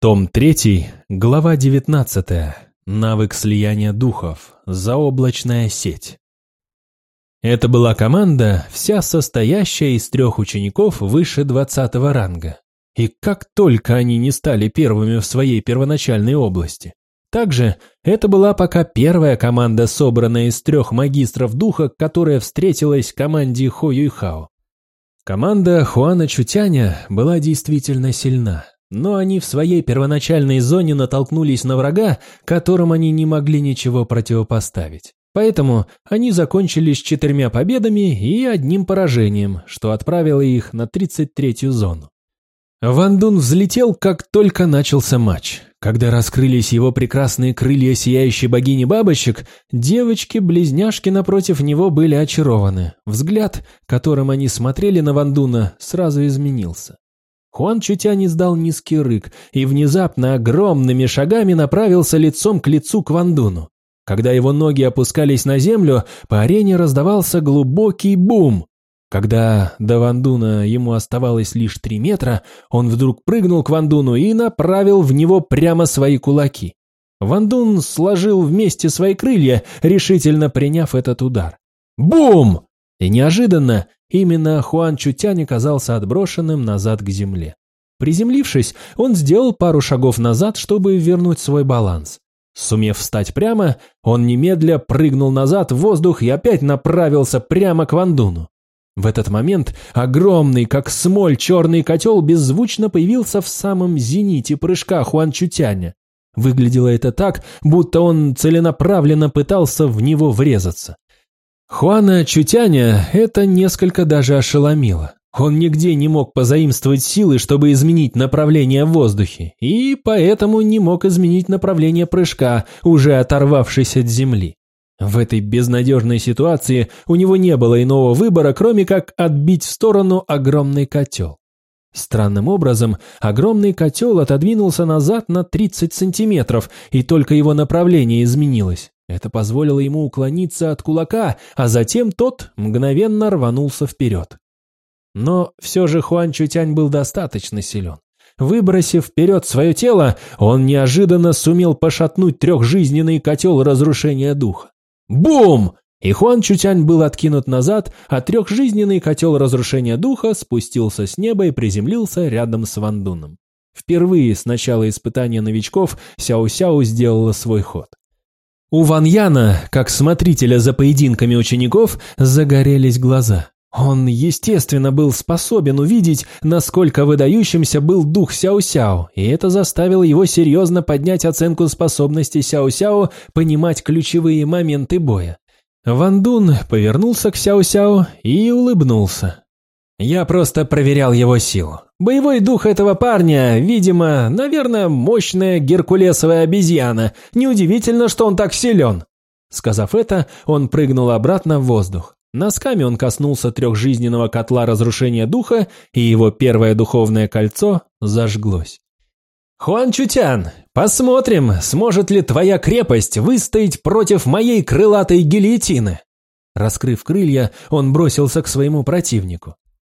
Том 3, глава 19. Навык слияния духов. Заоблачная сеть. Это была команда, вся состоящая из трех учеников выше 20 ранга. И как только они не стали первыми в своей первоначальной области. Также это была пока первая команда, собранная из трех магистров духа, которая встретилась команде Хо Юйхао. Команда Хуана Чутяня была действительно сильна. Но они в своей первоначальной зоне натолкнулись на врага, которым они не могли ничего противопоставить. Поэтому они закончились четырьмя победами и одним поражением, что отправило их на 33-ю зону. Ван Дун взлетел, как только начался матч. Когда раскрылись его прекрасные крылья сияющей богини бабочек, девочки-близняшки напротив него были очарованы. Взгляд, которым они смотрели на Ван Дуна, сразу изменился. Хуан Чутянь издал низкий рык и внезапно огромными шагами направился лицом к лицу к Вандуну. Когда его ноги опускались на землю, по арене раздавался глубокий бум. Когда до Вандуна ему оставалось лишь три метра, он вдруг прыгнул к Вандуну и направил в него прямо свои кулаки. Вандун сложил вместе свои крылья, решительно приняв этот удар. Бум! И неожиданно именно Хуан Чутянь оказался отброшенным назад к земле. Приземлившись, он сделал пару шагов назад, чтобы вернуть свой баланс. Сумев встать прямо, он немедля прыгнул назад в воздух и опять направился прямо к Вандуну. В этот момент огромный, как смоль, черный котел беззвучно появился в самом зените прыжка Хуан Чутяня. Выглядело это так, будто он целенаправленно пытался в него врезаться. Хуана Чутяня это несколько даже ошеломило. Он нигде не мог позаимствовать силы, чтобы изменить направление в воздухе, и поэтому не мог изменить направление прыжка, уже оторвавшись от земли. В этой безнадежной ситуации у него не было иного выбора, кроме как отбить в сторону огромный котел. Странным образом, огромный котел отодвинулся назад на 30 сантиметров, и только его направление изменилось. Это позволило ему уклониться от кулака, а затем тот мгновенно рванулся вперед. Но все же Хуан Чутянь был достаточно силен. Выбросив вперед свое тело, он неожиданно сумел пошатнуть трехжизненный котел разрушения духа. Бум! И Хуан Чутянь был откинут назад, а трехжизненный котел разрушения духа спустился с неба и приземлился рядом с Вандуном. Впервые с начала испытания новичков Сяо-Сяо сделала свой ход. У Ван Яна, как смотрителя за поединками учеников, загорелись глаза. Он, естественно, был способен увидеть, насколько выдающимся был дух Сяо-Сяо, и это заставило его серьезно поднять оценку способности Сяо-Сяо понимать ключевые моменты боя. Ван Дун повернулся к Сяо-Сяо и улыбнулся. «Я просто проверял его силу. Боевой дух этого парня, видимо, наверное, мощная геркулесовая обезьяна. Неудивительно, что он так силен. Сказав это, он прыгнул обратно в воздух. Носками он коснулся трехжизненного котла разрушения духа, и его первое духовное кольцо зажглось. «Хуан Чутян, посмотрим, сможет ли твоя крепость выстоять против моей крылатой гильотины!» Раскрыв крылья, он бросился к своему противнику.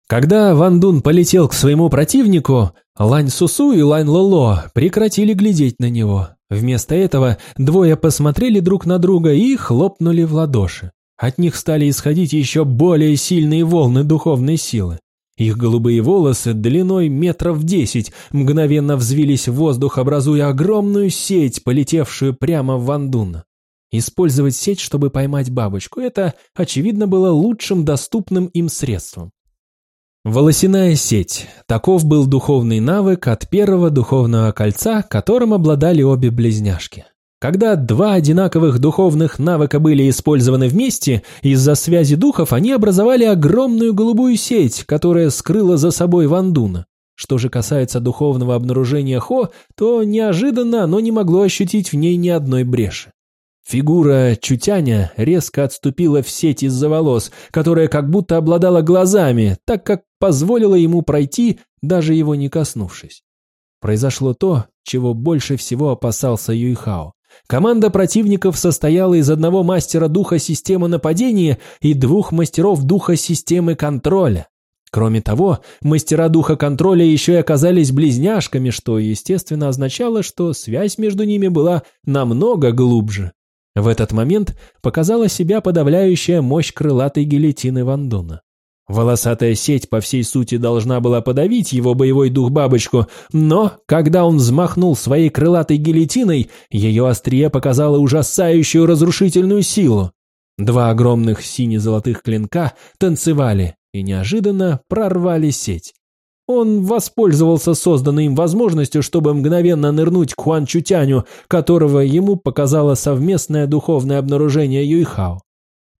Когда Ван Дун полетел к своему противнику, Лань Сусу и Лань Лоло прекратили глядеть на него. Вместо этого двое посмотрели друг на друга и хлопнули в ладоши. От них стали исходить еще более сильные волны духовной силы. Их голубые волосы длиной метров десять мгновенно взвились в воздух, образуя огромную сеть, полетевшую прямо в Вандуна. Использовать сеть, чтобы поймать бабочку, это, очевидно, было лучшим доступным им средством. Волосяная сеть. Таков был духовный навык от первого духовного кольца, которым обладали обе близняшки. Когда два одинаковых духовных навыка были использованы вместе, из-за связи духов они образовали огромную голубую сеть, которая скрыла за собой Вандуна. Что же касается духовного обнаружения Хо, то неожиданно оно не могло ощутить в ней ни одной бреши. Фигура Чутяня резко отступила в сеть из-за волос, которая как будто обладала глазами, так как позволила ему пройти, даже его не коснувшись. Произошло то, чего больше всего опасался Юйхао. Команда противников состояла из одного мастера духа системы нападения и двух мастеров духа системы контроля. Кроме того, мастера духа контроля еще и оказались близняшками, что, естественно, означало, что связь между ними была намного глубже. В этот момент показала себя подавляющая мощь крылатой гильотины Вандуна. Волосатая сеть по всей сути должна была подавить его боевой дух бабочку, но, когда он взмахнул своей крылатой гильотиной, ее острие показало ужасающую разрушительную силу. Два огромных сине-золотых клинка танцевали и неожиданно прорвали сеть. Он воспользовался созданной им возможностью, чтобы мгновенно нырнуть к Хуан Чутяню, которого ему показало совместное духовное обнаружение Юйхао.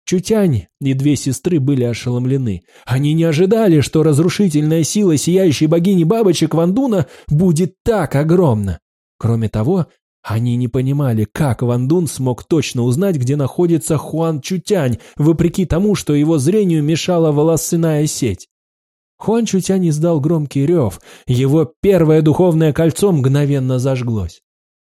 Чутянь и две сестры были ошеломлены. Они не ожидали, что разрушительная сила сияющей богини бабочек Вандуна будет так огромна. Кроме того, они не понимали, как Ван Дун смог точно узнать, где находится Хуан Чутянь, вопреки тому, что его зрению мешала волосяная сеть. Хуан Чутянь издал громкий рев, его первое духовное кольцо мгновенно зажглось.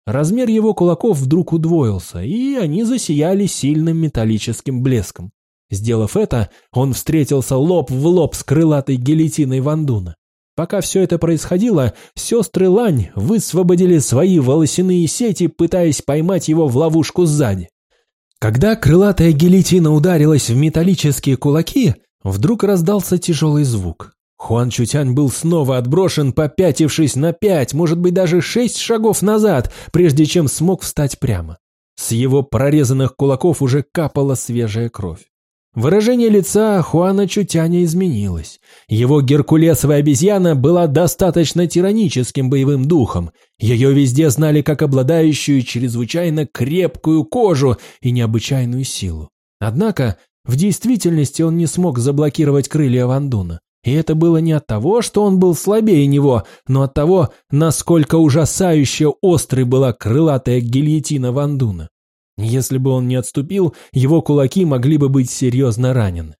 Размер его кулаков вдруг удвоился, и они засияли сильным металлическим блеском. Сделав это, он встретился лоб в лоб с крылатой гильотиной Вандуна. Пока все это происходило, сестры Лань высвободили свои волосяные сети, пытаясь поймать его в ловушку сзади. Когда крылатая гильотина ударилась в металлические кулаки, вдруг раздался тяжелый звук. Хуан Чутянь был снова отброшен, попятившись на пять, может быть даже шесть шагов назад, прежде чем смог встать прямо. С его прорезанных кулаков уже капала свежая кровь. Выражение лица Хуана Чутяня изменилось. Его геркулесовая обезьяна была достаточно тираническим боевым духом. Ее везде знали как обладающую чрезвычайно крепкую кожу и необычайную силу. Однако, в действительности он не смог заблокировать крылья Вандуна. И это было не от того, что он был слабее него, но от того, насколько ужасающе острой была крылатая гильотина Вандуна. Если бы он не отступил, его кулаки могли бы быть серьезно ранены.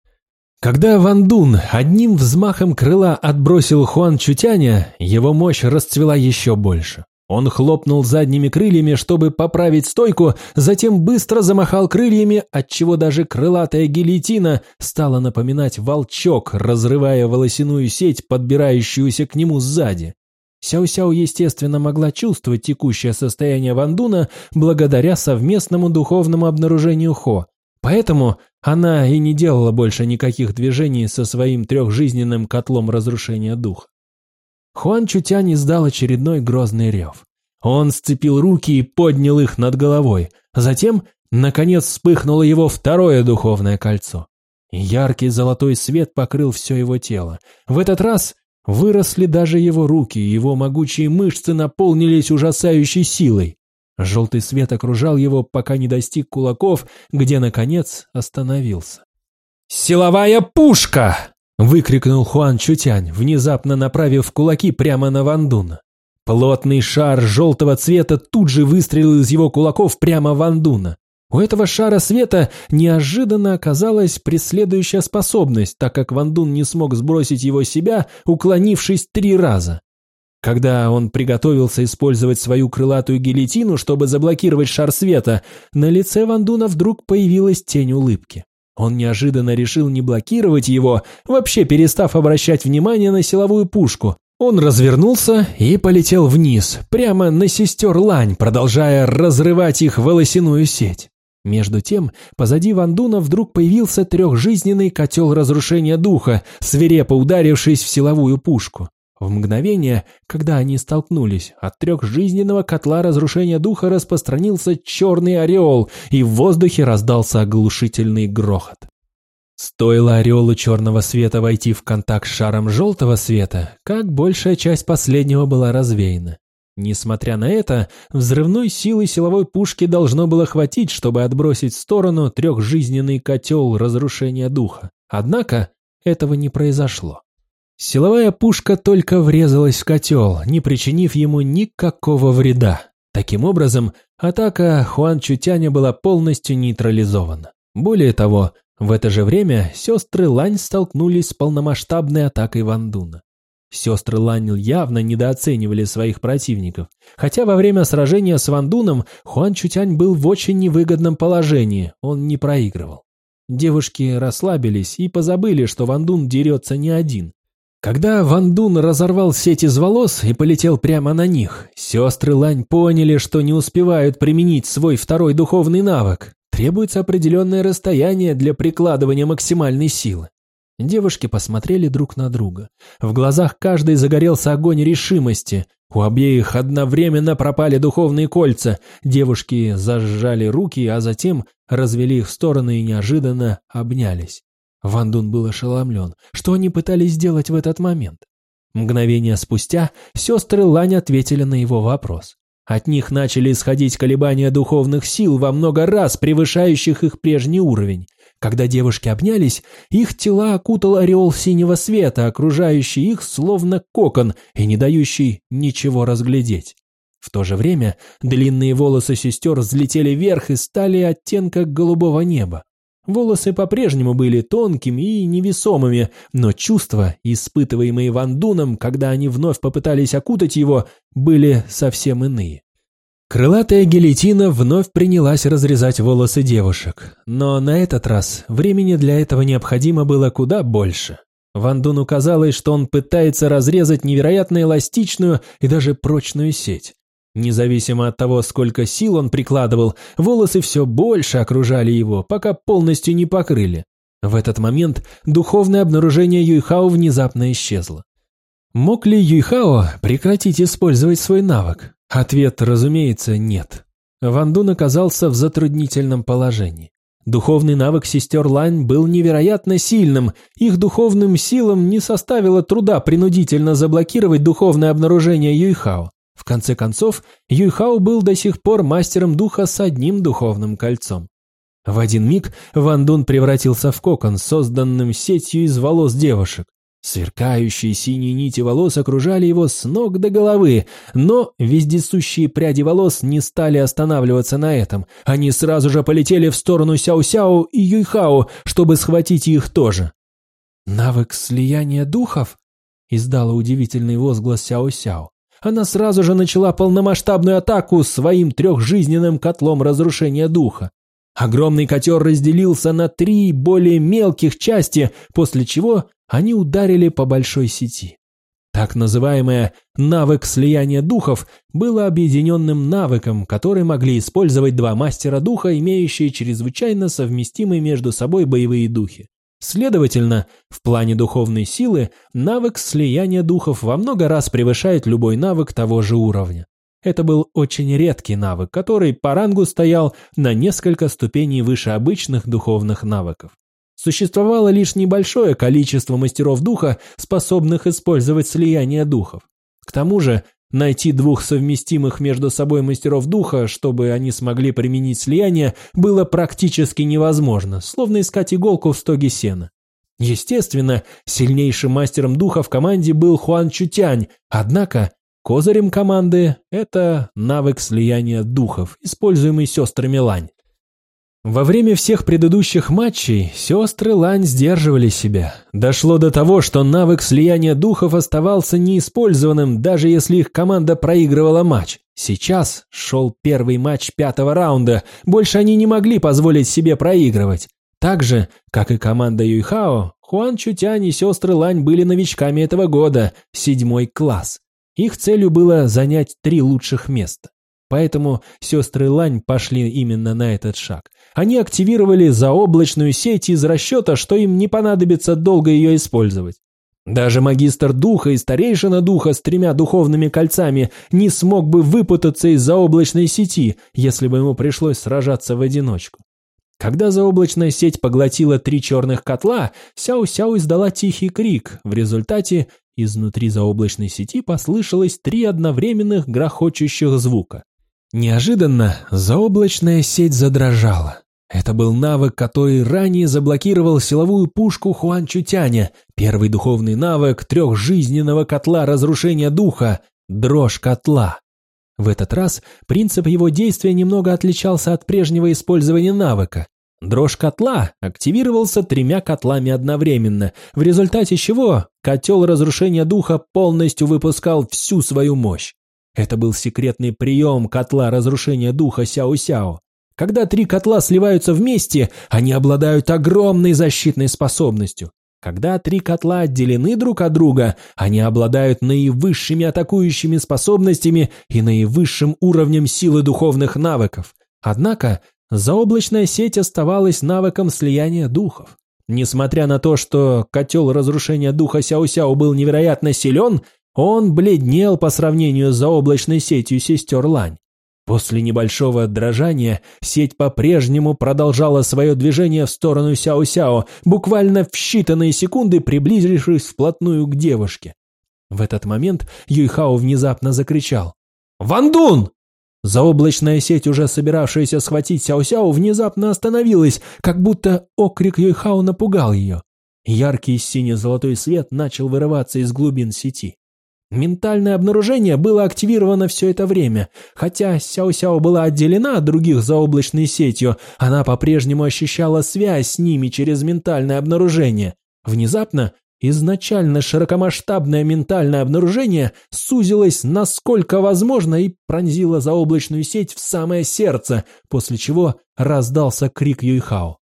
Когда Ван Дун одним взмахом крыла отбросил Хуан Чутяня, его мощь расцвела еще больше. Он хлопнул задними крыльями, чтобы поправить стойку, затем быстро замахал крыльями, отчего даже крылатая гильотина стала напоминать волчок, разрывая волосяную сеть, подбирающуюся к нему сзади. Сяо-Сяо, естественно, могла чувствовать текущее состояние Вандуна благодаря совместному духовному обнаружению Хо. Поэтому она и не делала больше никаких движений со своим трехжизненным котлом разрушения духа. Хуан Чутянь издал очередной грозный рев. Он сцепил руки и поднял их над головой. Затем, наконец, вспыхнуло его второе духовное кольцо. Яркий золотой свет покрыл все его тело. В этот раз Выросли даже его руки, его могучие мышцы наполнились ужасающей силой. Желтый свет окружал его, пока не достиг кулаков, где, наконец, остановился. «Силовая пушка!» — выкрикнул Хуан Чутянь, внезапно направив кулаки прямо на Вандуна. Плотный шар желтого цвета тут же выстрелил из его кулаков прямо в Вандуна. У этого шара света неожиданно оказалась преследующая способность, так как Вандун не смог сбросить его себя, уклонившись три раза. Когда он приготовился использовать свою крылатую гильотину, чтобы заблокировать шар света, на лице Вандуна вдруг появилась тень улыбки. Он неожиданно решил не блокировать его, вообще перестав обращать внимание на силовую пушку. Он развернулся и полетел вниз, прямо на сестер Лань, продолжая разрывать их волосяную сеть. Между тем, позади Вандуна вдруг появился трехжизненный котел разрушения духа, свирепо ударившись в силовую пушку. В мгновение, когда они столкнулись, от трехжизненного котла разрушения духа распространился черный ореол, и в воздухе раздался оглушительный грохот. Стоило ореолу черного света войти в контакт с шаром желтого света, как большая часть последнего была развеяна. Несмотря на это, взрывной силы силовой пушки должно было хватить, чтобы отбросить в сторону трехжизненный котел разрушения духа. Однако этого не произошло. Силовая пушка только врезалась в котел, не причинив ему никакого вреда. Таким образом, атака Хуан Чутяня была полностью нейтрализована. Более того, в это же время сестры Лань столкнулись с полномасштабной атакой Вандуна. Сестры Ланил явно недооценивали своих противников, хотя во время сражения с Вандуном Хуан Чутянь был в очень невыгодном положении, он не проигрывал. Девушки расслабились и позабыли, что Вандун дерется не один. Когда Ван Дун разорвал сеть из волос и полетел прямо на них, сестры Лань поняли, что не успевают применить свой второй духовный навык. Требуется определенное расстояние для прикладывания максимальной силы. Девушки посмотрели друг на друга. В глазах каждой загорелся огонь решимости. У обеих одновременно пропали духовные кольца. Девушки зажжали руки, а затем развели их в стороны и неожиданно обнялись. Ван Дун был ошеломлен. Что они пытались сделать в этот момент? Мгновение спустя сестры Лань ответили на его вопрос. От них начали исходить колебания духовных сил во много раз превышающих их прежний уровень. Когда девушки обнялись, их тела окутал ореол синего света, окружающий их словно кокон и не дающий ничего разглядеть. В то же время длинные волосы сестер взлетели вверх и стали оттенка голубого неба. Волосы по-прежнему были тонкими и невесомыми, но чувства, испытываемые Ван Дуном, когда они вновь попытались окутать его, были совсем иные. Крылатая гильотина вновь принялась разрезать волосы девушек, но на этот раз времени для этого необходимо было куда больше. Ван Дуну казалось, что он пытается разрезать невероятно эластичную и даже прочную сеть. Независимо от того, сколько сил он прикладывал, волосы все больше окружали его, пока полностью не покрыли. В этот момент духовное обнаружение Юйхао внезапно исчезло. Мог ли Юйхао прекратить использовать свой навык? Ответ, разумеется, нет. Ван Дун оказался в затруднительном положении. Духовный навык сестер Лань был невероятно сильным, их духовным силам не составило труда принудительно заблокировать духовное обнаружение Юйхао. Конце концов, Юйхао был до сих пор мастером духа с одним духовным кольцом. В один миг Ван Дун превратился в кокон, созданным сетью из волос девушек. Сверкающие синие нити волос окружали его с ног до головы, но вездесущие пряди волос не стали останавливаться на этом. Они сразу же полетели в сторону Сяо-Сяо и Юйхао, чтобы схватить их тоже. «Навык слияния духов?» — издала удивительный возглас Сяо-Сяо она сразу же начала полномасштабную атаку своим трехжизненным котлом разрушения духа. Огромный котер разделился на три более мелких части, после чего они ударили по большой сети. Так называемое «навык слияния духов» было объединенным навыком, который могли использовать два мастера духа, имеющие чрезвычайно совместимые между собой боевые духи. Следовательно, в плане духовной силы навык слияния духов во много раз превышает любой навык того же уровня. Это был очень редкий навык, который по рангу стоял на несколько ступеней выше обычных духовных навыков. Существовало лишь небольшое количество мастеров духа, способных использовать слияние духов. К тому же, Найти двух совместимых между собой мастеров духа, чтобы они смогли применить слияние, было практически невозможно, словно искать иголку в стоге сена. Естественно, сильнейшим мастером духа в команде был Хуан Чутянь, однако козырем команды – это навык слияния духов, используемый сестрами Лань. Во время всех предыдущих матчей сестры Лань сдерживали себя. Дошло до того, что навык слияния духов оставался неиспользованным, даже если их команда проигрывала матч. Сейчас шел первый матч пятого раунда, больше они не могли позволить себе проигрывать. Так же, как и команда Юйхао, Хуан Чутянь и сестры Лань были новичками этого года, седьмой класс. Их целью было занять три лучших места. Поэтому сестры Лань пошли именно на этот шаг. Они активировали заоблачную сеть из расчета, что им не понадобится долго ее использовать. Даже магистр духа и старейшина духа с тремя духовными кольцами не смог бы выпутаться из заоблачной сети, если бы ему пришлось сражаться в одиночку. Когда заоблачная сеть поглотила три черных котла, Сяо-Сяо издала тихий крик. В результате изнутри заоблачной сети послышалось три одновременных грохочущих звука. Неожиданно заоблачная сеть задрожала. Это был навык, который ранее заблокировал силовую пушку Хуан Чутяня, первый духовный навык трехжизненного котла разрушения духа – дрожь котла. В этот раз принцип его действия немного отличался от прежнего использования навыка. Дрожь котла активировался тремя котлами одновременно, в результате чего котел разрушения духа полностью выпускал всю свою мощь. Это был секретный прием котла разрушения духа Сяо-Сяо. Когда три котла сливаются вместе, они обладают огромной защитной способностью. Когда три котла отделены друг от друга, они обладают наивысшими атакующими способностями и наивысшим уровнем силы духовных навыков. Однако заоблачная сеть оставалась навыком слияния духов. Несмотря на то, что котел разрушения духа Сяо-Сяо был невероятно силен, он бледнел по сравнению с заоблачной сетью сестер Лань. После небольшого дрожания сеть по-прежнему продолжала свое движение в сторону Сяо-Сяо, буквально в считанные секунды приблизившись вплотную к девушке. В этот момент Юйхао внезапно закричал. «Вандун!» Заоблачная сеть, уже собиравшаяся схватить Сяо-Сяо, внезапно остановилась, как будто окрик Юйхао напугал ее. Яркий сине-золотой свет начал вырываться из глубин сети. Ментальное обнаружение было активировано все это время. Хотя Сяо-Сяо была отделена от других заоблачной сетью, она по-прежнему ощущала связь с ними через ментальное обнаружение. Внезапно изначально широкомасштабное ментальное обнаружение сузилось насколько возможно и пронзило заоблачную сеть в самое сердце, после чего раздался крик Юйхао.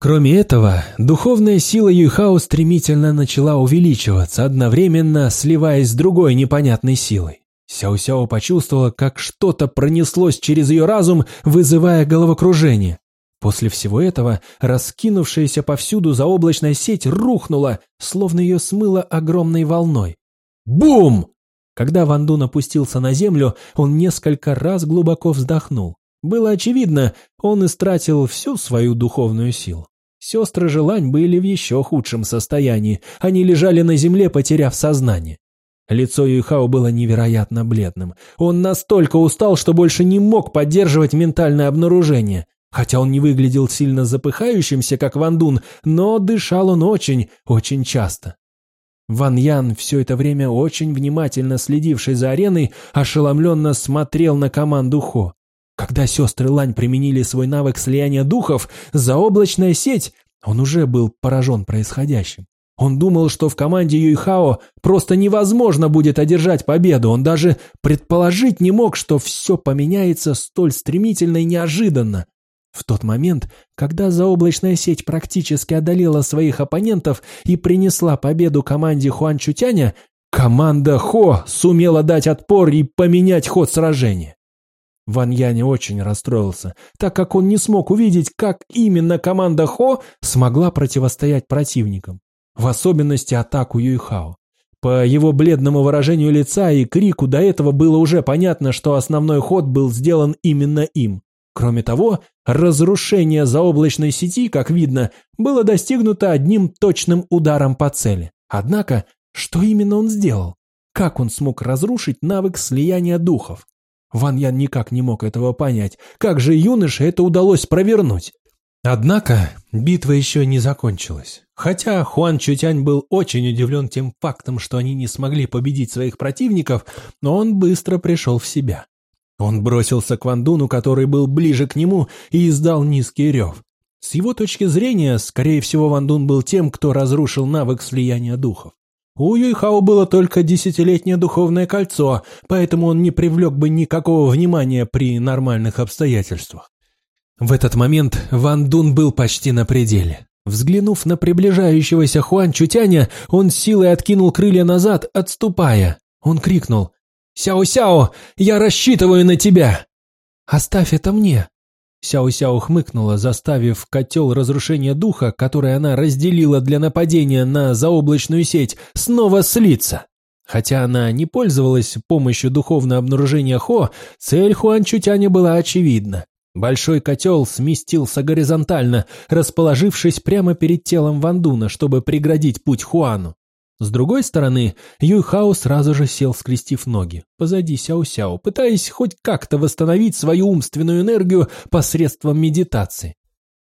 Кроме этого, духовная сила Юйхао стремительно начала увеличиваться, одновременно сливаясь с другой непонятной силой. Сяо-Сяо почувствовала, как что-то пронеслось через ее разум, вызывая головокружение. После всего этого раскинувшаяся повсюду заоблачная сеть рухнула, словно ее смыло огромной волной. Бум! Когда Ван Дун опустился на землю, он несколько раз глубоко вздохнул. Было очевидно, он истратил всю свою духовную силу. Сестры Желань были в еще худшем состоянии, они лежали на земле, потеряв сознание. Лицо Юйхао было невероятно бледным. Он настолько устал, что больше не мог поддерживать ментальное обнаружение. Хотя он не выглядел сильно запыхающимся, как Ван Дун, но дышал он очень, очень часто. Ван Ян, все это время очень внимательно следивший за ареной, ошеломленно смотрел на команду Хо. Когда сестры Лань применили свой навык слияния духов, заоблачная сеть, он уже был поражен происходящим. Он думал, что в команде Юйхао просто невозможно будет одержать победу. Он даже предположить не мог, что все поменяется столь стремительно и неожиданно. В тот момент, когда заоблачная сеть практически одолела своих оппонентов и принесла победу команде Хуан Чутяня, команда Хо сумела дать отпор и поменять ход сражения. Ван Яне очень расстроился, так как он не смог увидеть, как именно команда Хо смогла противостоять противникам, в особенности атаку Юйхао. По его бледному выражению лица и крику до этого было уже понятно, что основной ход был сделан именно им. Кроме того, разрушение заоблачной сети, как видно, было достигнуто одним точным ударом по цели. Однако, что именно он сделал? Как он смог разрушить навык слияния духов? Ван Ян никак не мог этого понять. Как же юноше это удалось провернуть? Однако битва еще не закончилась. Хотя Хуан Чутянь был очень удивлен тем фактом, что они не смогли победить своих противников, но он быстро пришел в себя. Он бросился к Вандуну, который был ближе к нему, и издал низкий рев. С его точки зрения, скорее всего, Вандун был тем, кто разрушил навык слияния духов. У Юйхао было только десятилетнее духовное кольцо, поэтому он не привлек бы никакого внимания при нормальных обстоятельствах. В этот момент Ван Дун был почти на пределе. Взглянув на приближающегося Хуан Чутяня, он силой откинул крылья назад, отступая. Он крикнул «Сяо-Сяо, я рассчитываю на тебя!» «Оставь это мне!» Сяо-Сяо хмыкнула, заставив котел разрушения духа, который она разделила для нападения на заоблачную сеть, снова слиться. Хотя она не пользовалась помощью духовного обнаружения Хо, цель Хуан Чутяня была очевидна. Большой котел сместился горизонтально, расположившись прямо перед телом Вандуна, чтобы преградить путь Хуану. С другой стороны, Юйхао сразу же сел, скрестив ноги, позади Сяо-Сяо, пытаясь хоть как-то восстановить свою умственную энергию посредством медитации.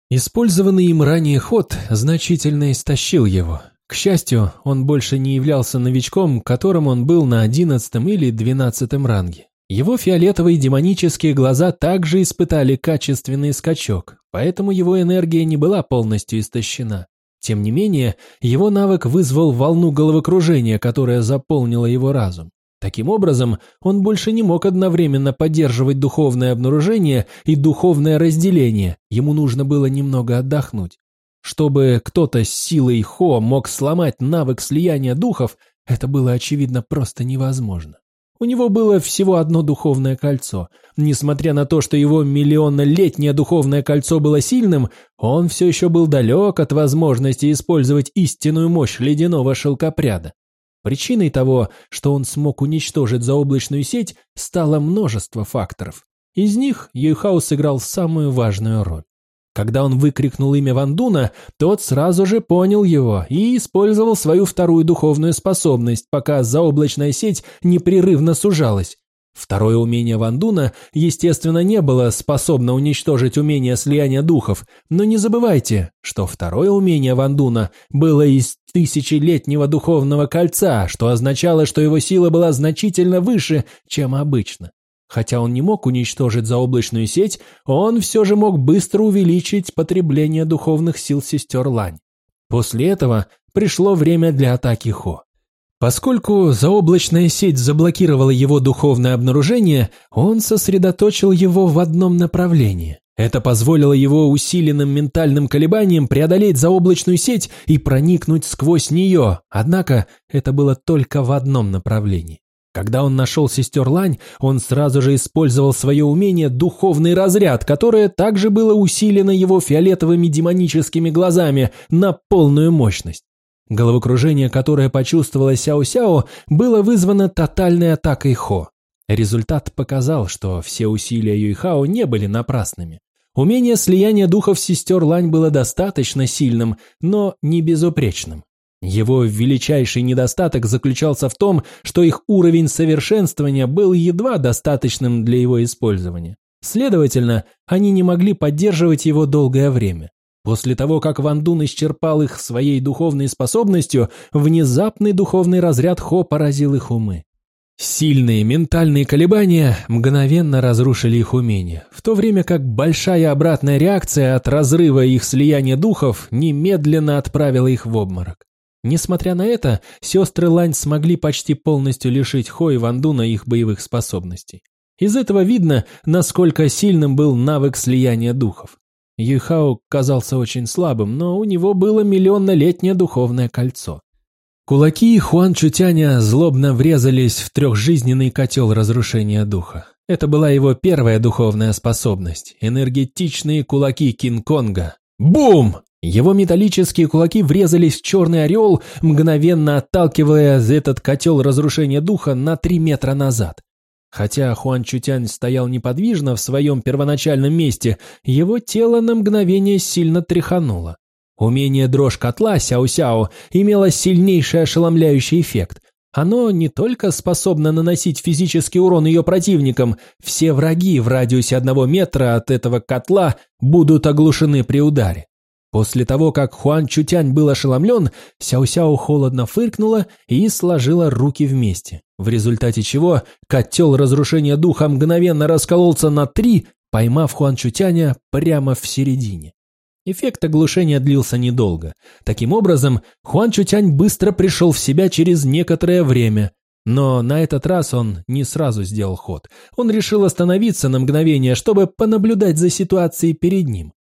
Использованный им ранее ход значительно истощил его. К счастью, он больше не являлся новичком, которым он был на одиннадцатом или двенадцатом ранге. Его фиолетовые демонические глаза также испытали качественный скачок, поэтому его энергия не была полностью истощена. Тем не менее, его навык вызвал волну головокружения, которая заполнила его разум. Таким образом, он больше не мог одновременно поддерживать духовное обнаружение и духовное разделение, ему нужно было немного отдохнуть. чтобы кто-то с силой Хо мог сломать навык слияния духов, это было, очевидно, просто невозможно. У него было всего одно духовное кольцо. Несмотря на то, что его миллионнолетнее духовное кольцо было сильным, он все еще был далек от возможности использовать истинную мощь ледяного шелкопряда. Причиной того, что он смог уничтожить заоблачную сеть, стало множество факторов. Из них Юйхао сыграл самую важную роль. Когда он выкрикнул имя Вандуна, тот сразу же понял его и использовал свою вторую духовную способность, пока заоблачная сеть непрерывно сужалась. Второе умение Вандуна, естественно, не было способно уничтожить умение слияния духов, но не забывайте, что второе умение Вандуна было из тысячелетнего духовного кольца, что означало, что его сила была значительно выше, чем обычно. Хотя он не мог уничтожить заоблачную сеть, он все же мог быстро увеличить потребление духовных сил сестер Лань. После этого пришло время для атаки Хо. Поскольку заоблачная сеть заблокировала его духовное обнаружение, он сосредоточил его в одном направлении. Это позволило его усиленным ментальным колебаниям преодолеть заоблачную сеть и проникнуть сквозь нее, однако это было только в одном направлении. Когда он нашел сестер Лань, он сразу же использовал свое умение «Духовный разряд», которое также было усилено его фиолетовыми демоническими глазами на полную мощность. Головокружение, которое почувствовала Сяо-Сяо, было вызвано тотальной атакой Хо. Результат показал, что все усилия Юйхао не были напрасными. Умение слияния духов сестер Лань было достаточно сильным, но не безупречным. Его величайший недостаток заключался в том, что их уровень совершенствования был едва достаточным для его использования. Следовательно, они не могли поддерживать его долгое время. После того, как Ван Дун исчерпал их своей духовной способностью, внезапный духовный разряд Хо поразил их умы. Сильные ментальные колебания мгновенно разрушили их умения, в то время как большая обратная реакция от разрыва их слияния духов немедленно отправила их в обморок. Несмотря на это, сестры Лань смогли почти полностью лишить Хо и Вандуна их боевых способностей. Из этого видно, насколько сильным был навык слияния духов. Юйхао казался очень слабым, но у него было миллионнолетнее духовное кольцо. Кулаки Хуан Чутяня злобно врезались в трехжизненный котел разрушения духа. Это была его первая духовная способность – энергетичные кулаки Кинг-Конга. Бум! Его металлические кулаки врезались в черный орел, мгновенно отталкивая этот котел разрушения духа на три метра назад. Хотя Хуан Чутянь стоял неподвижно в своем первоначальном месте, его тело на мгновение сильно тряхануло. Умение дрожь котла Сяо-Сяо имело сильнейший ошеломляющий эффект. Оно не только способно наносить физический урон ее противникам, все враги в радиусе одного метра от этого котла будут оглушены при ударе. После того, как Хуан Чутянь был ошеломлен, Сяо-Сяо холодно фыркнула и сложила руки вместе, в результате чего котел разрушения духа мгновенно раскололся на три, поймав Хуан Чутяня прямо в середине. Эффект оглушения длился недолго. Таким образом, Хуан Чутянь быстро пришел в себя через некоторое время, но на этот раз он не сразу сделал ход. Он решил остановиться на мгновение, чтобы понаблюдать за ситуацией перед ним.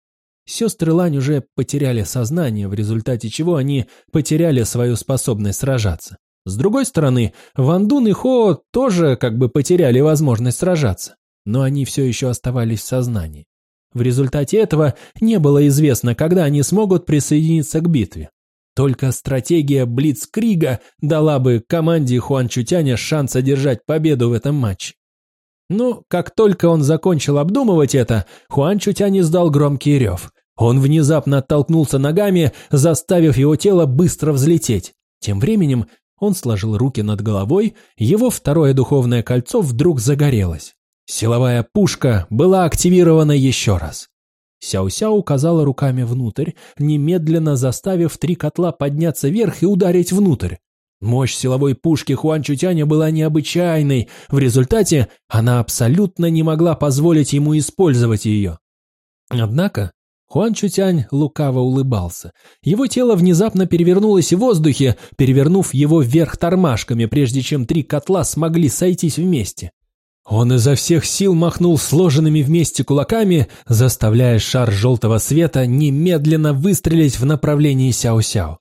Сестры Лань уже потеряли сознание, в результате чего они потеряли свою способность сражаться. С другой стороны, Ван Дун и Хо тоже как бы потеряли возможность сражаться, но они все еще оставались в сознании. В результате этого не было известно, когда они смогут присоединиться к битве. Только стратегия Блицкрига дала бы команде Хуан Чутяня шанс одержать победу в этом матче. Но как только он закончил обдумывать это, Хуан Чутянь издал громкий рев. Он внезапно оттолкнулся ногами, заставив его тело быстро взлететь. Тем временем он сложил руки над головой, его второе духовное кольцо вдруг загорелось. Силовая пушка была активирована еще раз. Сяо-Сяо указала руками внутрь, немедленно заставив три котла подняться вверх и ударить внутрь. Мощь силовой пушки Хуан Чутяня была необычайной, в результате она абсолютно не могла позволить ему использовать ее. Однако Хуан Чутянь лукаво улыбался. Его тело внезапно перевернулось в воздухе, перевернув его вверх тормашками, прежде чем три котла смогли сойтись вместе. Он изо всех сил махнул сложенными вместе кулаками, заставляя шар желтого света немедленно выстрелить в направлении Сяо-Сяо.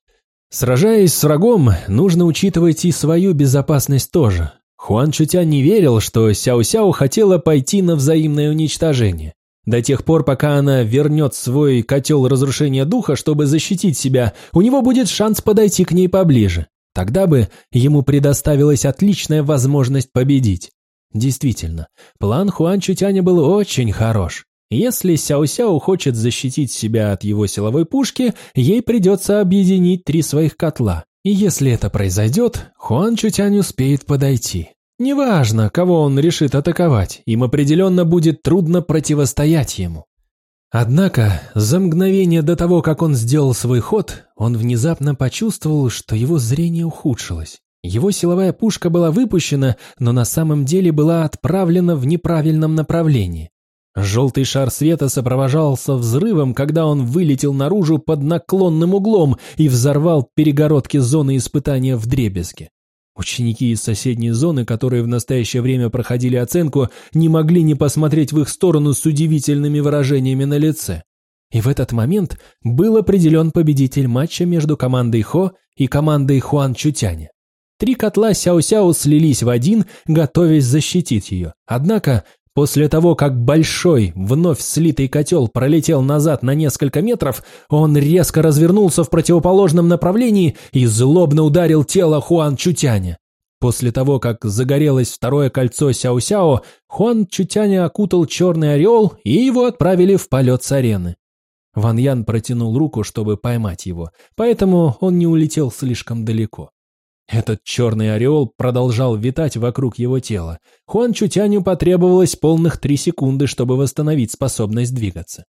Сражаясь с врагом, нужно учитывать и свою безопасность тоже. Хуан Чутя не верил, что Сяо-Сяо хотела пойти на взаимное уничтожение. До тех пор, пока она вернет свой котел разрушения духа, чтобы защитить себя, у него будет шанс подойти к ней поближе. Тогда бы ему предоставилась отличная возможность победить. Действительно, план Хуан Чутяня был очень хорош. Если Сяо-Сяо хочет защитить себя от его силовой пушки, ей придется объединить три своих котла. И если это произойдет, Хуан Чутянь успеет подойти. Неважно, кого он решит атаковать, им определенно будет трудно противостоять ему. Однако, за мгновение до того, как он сделал свой ход, он внезапно почувствовал, что его зрение ухудшилось. Его силовая пушка была выпущена, но на самом деле была отправлена в неправильном направлении. Желтый шар света сопровождался взрывом, когда он вылетел наружу под наклонным углом и взорвал перегородки зоны испытания в дребезге. Ученики из соседней зоны, которые в настоящее время проходили оценку, не могли не посмотреть в их сторону с удивительными выражениями на лице. И в этот момент был определен победитель матча между командой Хо и командой Хуан Чутяня. Три котла Сяо-Сяо слились в один, готовясь защитить ее. Однако После того, как большой, вновь слитый котел пролетел назад на несколько метров, он резко развернулся в противоположном направлении и злобно ударил тело Хуан Чутяня. После того, как загорелось второе кольцо Сяо-Сяо, Хуан Чутяня окутал черный ореол, и его отправили в полет с арены. Ван Ян протянул руку, чтобы поймать его, поэтому он не улетел слишком далеко. Этот черный ореол продолжал витать вокруг его тела. Хуан Чутяню потребовалось полных три секунды, чтобы восстановить способность двигаться.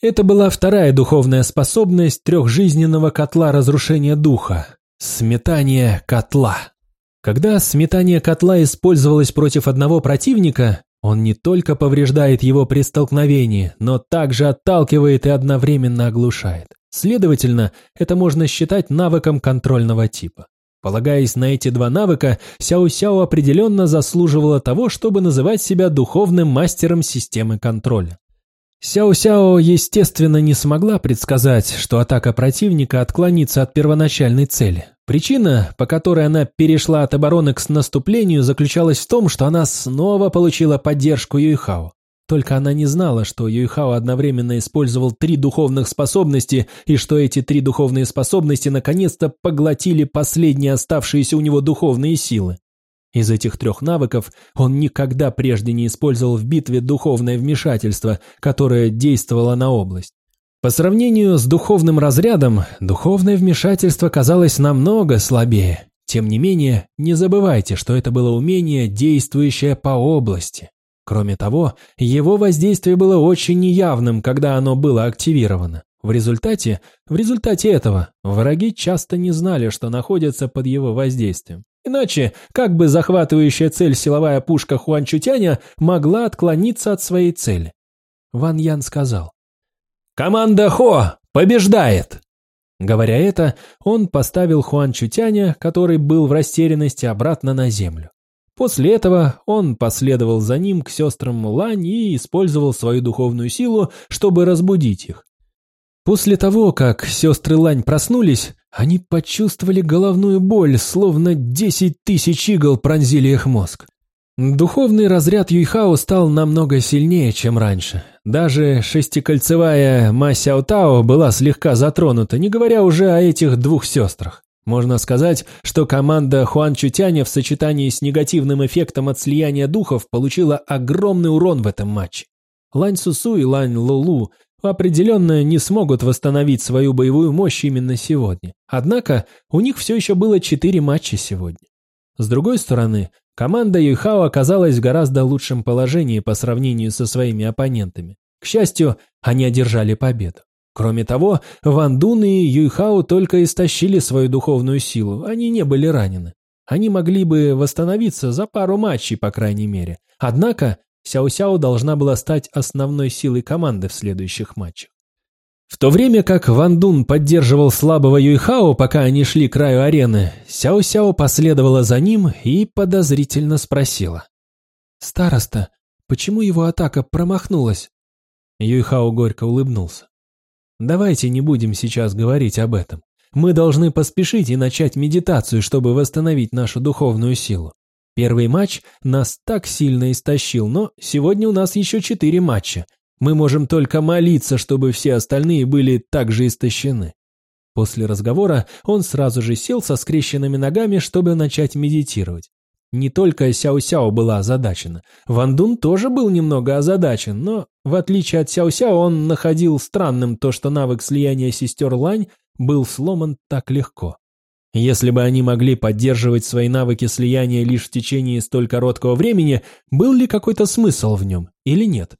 Это была вторая духовная способность трехжизненного котла разрушения духа – сметание котла. Когда сметание котла использовалось против одного противника, он не только повреждает его при столкновении, но также отталкивает и одновременно оглушает. Следовательно, это можно считать навыком контрольного типа. Полагаясь на эти два навыка, Сяо-Сяо определенно заслуживала того, чтобы называть себя духовным мастером системы контроля. Сяо-Сяо, естественно, не смогла предсказать, что атака противника отклонится от первоначальной цели. Причина, по которой она перешла от обороны к наступлению, заключалась в том, что она снова получила поддержку Юйхао. Только она не знала, что Юйхао одновременно использовал три духовных способности и что эти три духовные способности наконец-то поглотили последние оставшиеся у него духовные силы. Из этих трех навыков он никогда прежде не использовал в битве духовное вмешательство, которое действовало на область. По сравнению с духовным разрядом, духовное вмешательство казалось намного слабее. Тем не менее, не забывайте, что это было умение, действующее по области. Кроме того, его воздействие было очень неявным, когда оно было активировано. В результате, в результате этого, враги часто не знали, что находятся под его воздействием. Иначе, как бы захватывающая цель силовая пушка Хуан Чутяня могла отклониться от своей цели? Ван Ян сказал. «Команда Хо побеждает!» Говоря это, он поставил Хуан Чутяня, который был в растерянности, обратно на землю. После этого он последовал за ним к сестрам Лань и использовал свою духовную силу, чтобы разбудить их. После того, как сестры Лань проснулись, они почувствовали головную боль, словно десять тысяч игл пронзили их мозг. Духовный разряд Юйхао стал намного сильнее, чем раньше. Даже шестикольцевая Ма Сяо была слегка затронута, не говоря уже о этих двух сестрах. Можно сказать, что команда Хуан Чутяня в сочетании с негативным эффектом от слияния духов получила огромный урон в этом матче. Лань Сусу и Лань Лулу определенно не смогут восстановить свою боевую мощь именно сегодня. Однако у них все еще было четыре матча сегодня. С другой стороны, команда Юйхао оказалась в гораздо лучшем положении по сравнению со своими оппонентами. К счастью, они одержали победу. Кроме того, Ван Дун и Юйхао только истощили свою духовную силу, они не были ранены. Они могли бы восстановиться за пару матчей, по крайней мере. Однако Сяо-Сяо должна была стать основной силой команды в следующих матчах. В то время как Ван Дун поддерживал слабого Юйхао, пока они шли к краю арены, Сяо-Сяо последовала за ним и подозрительно спросила. «Староста, почему его атака промахнулась?» Юйхао горько улыбнулся. «Давайте не будем сейчас говорить об этом. Мы должны поспешить и начать медитацию, чтобы восстановить нашу духовную силу. Первый матч нас так сильно истощил, но сегодня у нас еще четыре матча. Мы можем только молиться, чтобы все остальные были также истощены. После разговора он сразу же сел со скрещенными ногами, чтобы начать медитировать. Не только Сяо-Сяо была озадачена. Ван Дун тоже был немного озадачен, но, в отличие от Сяо-Сяо, он находил странным то, что навык слияния сестер Лань был сломан так легко. Если бы они могли поддерживать свои навыки слияния лишь в течение столь короткого времени, был ли какой-то смысл в нем или нет?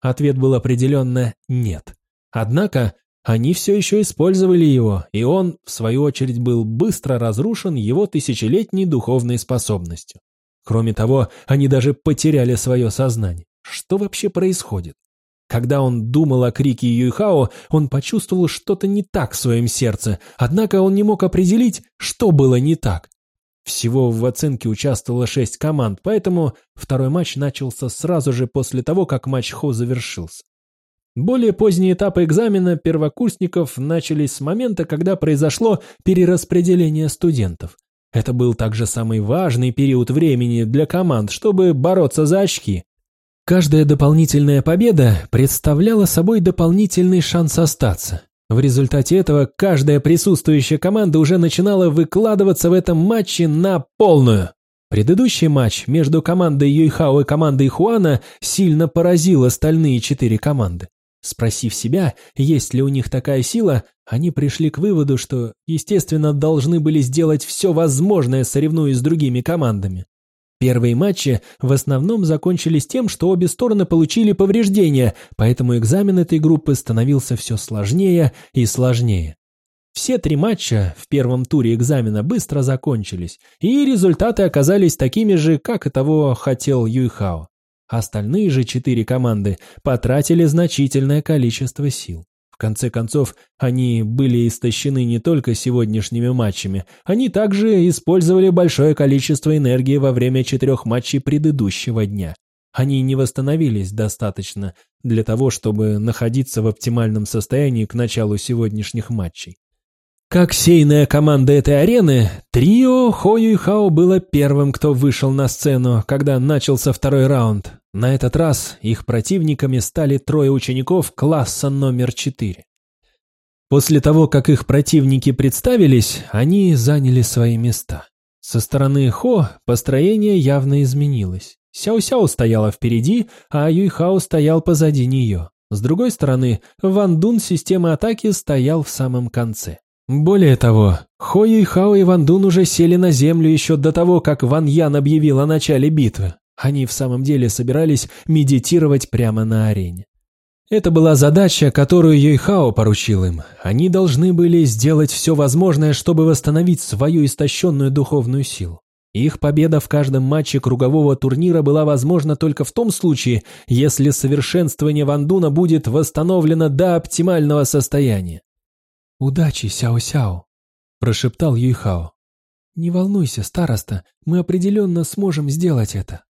Ответ был определенно «нет». Однако они все еще использовали его, и он, в свою очередь, был быстро разрушен его тысячелетней духовной способностью. Кроме того, они даже потеряли свое сознание. Что вообще происходит? Когда он думал о крике Юйхао, он почувствовал что-то не так в своем сердце, однако он не мог определить, что было не так. Всего в оценке участвовало шесть команд, поэтому второй матч начался сразу же после того, как матч Хо завершился. Более поздние этапы экзамена первокурсников начались с момента, когда произошло перераспределение студентов. Это был также самый важный период времени для команд, чтобы бороться за очки. Каждая дополнительная победа представляла собой дополнительный шанс остаться. В результате этого каждая присутствующая команда уже начинала выкладываться в этом матче на полную. Предыдущий матч между командой Юйхао и командой Хуана сильно поразил остальные четыре команды. Спросив себя, есть ли у них такая сила, они пришли к выводу, что, естественно, должны были сделать все возможное, соревнуясь с другими командами. Первые матчи в основном закончились тем, что обе стороны получили повреждения, поэтому экзамен этой группы становился все сложнее и сложнее. Все три матча в первом туре экзамена быстро закончились, и результаты оказались такими же, как и того хотел Юйхао. Остальные же четыре команды потратили значительное количество сил. В конце концов, они были истощены не только сегодняшними матчами, они также использовали большое количество энергии во время четырех матчей предыдущего дня. Они не восстановились достаточно для того, чтобы находиться в оптимальном состоянии к началу сегодняшних матчей. Как сейная команда этой арены, трио Хо Юйхао было первым, кто вышел на сцену, когда начался второй раунд. На этот раз их противниками стали трое учеников класса номер четыре. После того, как их противники представились, они заняли свои места. Со стороны Хо построение явно изменилось. Сяо-Сяо стояла впереди, а Юйхао стоял позади нее. С другой стороны, Ван Дун системы атаки стоял в самом конце. Более того, Хо Юйхао и Ван Дун уже сели на землю еще до того, как Ван Ян объявил о начале битвы. Они в самом деле собирались медитировать прямо на арене. Это была задача, которую Юйхао поручил им. Они должны были сделать все возможное, чтобы восстановить свою истощенную духовную силу. Их победа в каждом матче кругового турнира была возможна только в том случае, если совершенствование Вандуна будет восстановлено до оптимального состояния. «Удачи, Сяо-Сяо», – прошептал Юйхао. «Не волнуйся, староста, мы определенно сможем сделать это».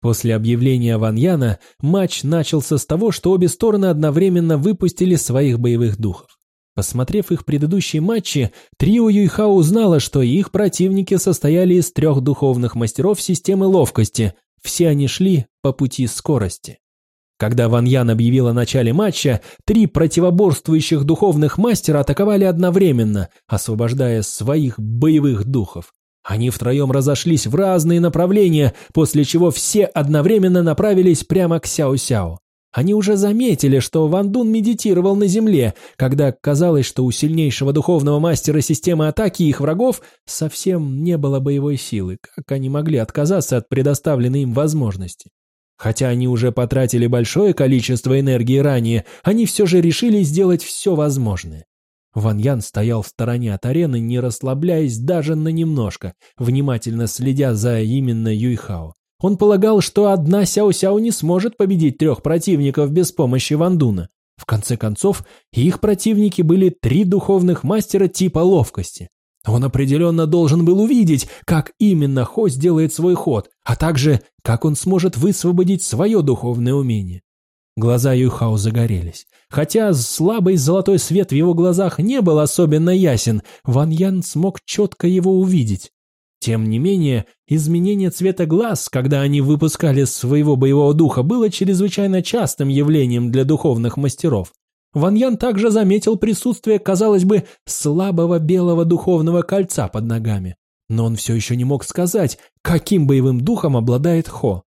После объявления Ван Яна матч начался с того, что обе стороны одновременно выпустили своих боевых духов. Посмотрев их предыдущие матчи, трио Юйхао узнало, что их противники состояли из трех духовных мастеров системы ловкости, все они шли по пути скорости. Когда Ван Ян объявил о начале матча, три противоборствующих духовных мастера атаковали одновременно, освобождая своих боевых духов. Они втроем разошлись в разные направления, после чего все одновременно направились прямо к Сяо-Сяо. Они уже заметили, что Ван Дун медитировал на земле, когда казалось, что у сильнейшего духовного мастера системы атаки их врагов совсем не было боевой силы, как они могли отказаться от предоставленной им возможности. Хотя они уже потратили большое количество энергии ранее, они все же решили сделать все возможное. Ван Ян стоял в стороне от арены, не расслабляясь даже на немножко, внимательно следя за именно Юйхао. Он полагал, что одна Сяо-Сяо не сможет победить трех противников без помощи Ван Дуна. В конце концов, их противники были три духовных мастера типа ловкости. Он определенно должен был увидеть, как именно Хо сделает свой ход, а также, как он сможет высвободить свое духовное умение. Глаза Юхао загорелись. Хотя слабый золотой свет в его глазах не был особенно ясен, Ван Ян смог четко его увидеть. Тем не менее, изменение цвета глаз, когда они выпускали своего боевого духа, было чрезвычайно частым явлением для духовных мастеров. Ван Ян также заметил присутствие, казалось бы, слабого белого духовного кольца под ногами. Но он все еще не мог сказать, каким боевым духом обладает Хо.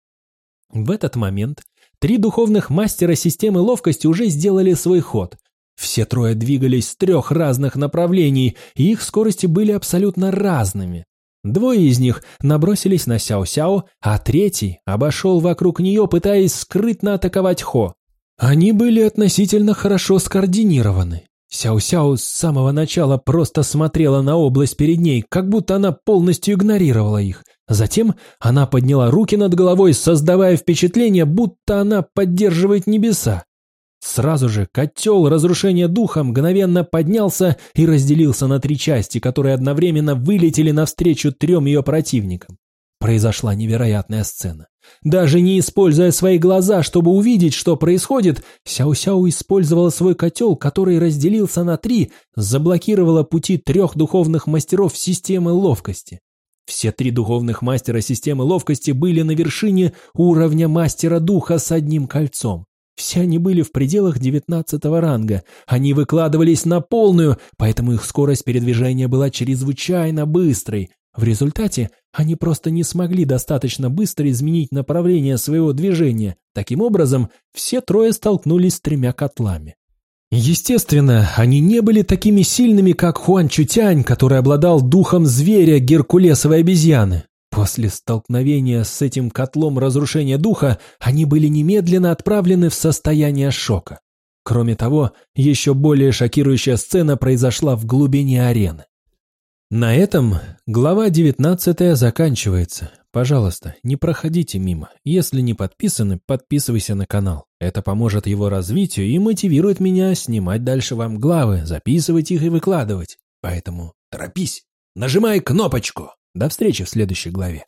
В этот момент три духовных мастера системы ловкости уже сделали свой ход. Все трое двигались с трех разных направлений, и их скорости были абсолютно разными. Двое из них набросились на Сяо-Сяо, а третий обошел вокруг нее, пытаясь скрытно атаковать Хо. Они были относительно хорошо скоординированы. Сяо-Сяо с самого начала просто смотрела на область перед ней, как будто она полностью игнорировала их. Затем она подняла руки над головой, создавая впечатление, будто она поддерживает небеса. Сразу же котел разрушения духа мгновенно поднялся и разделился на три части, которые одновременно вылетели навстречу трем ее противникам. Произошла невероятная сцена. Даже не используя свои глаза, чтобы увидеть, что происходит, Сяо-Сяо использовала свой котел, который разделился на три, заблокировала пути трех духовных мастеров системы ловкости. Все три духовных мастера системы ловкости были на вершине уровня мастера духа с одним кольцом. Все они были в пределах девятнадцатого ранга. Они выкладывались на полную, поэтому их скорость передвижения была чрезвычайно быстрой. В результате они просто не смогли достаточно быстро изменить направление своего движения. Таким образом, все трое столкнулись с тремя котлами. Естественно, они не были такими сильными, как Хуан Чутянь, который обладал духом зверя Геркулесовой обезьяны. После столкновения с этим котлом разрушения духа они были немедленно отправлены в состояние шока. Кроме того, еще более шокирующая сцена произошла в глубине арены. На этом глава 19 заканчивается. Пожалуйста, не проходите мимо. Если не подписаны, подписывайся на канал. Это поможет его развитию и мотивирует меня снимать дальше вам главы, записывать их и выкладывать. Поэтому торопись, нажимай кнопочку. До встречи в следующей главе.